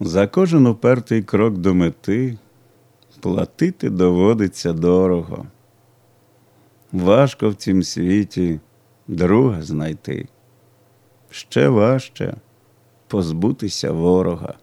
За кожен упертий крок до мети платити доводиться дорого. Важко в цім світі друга знайти, ще важче позбутися ворога.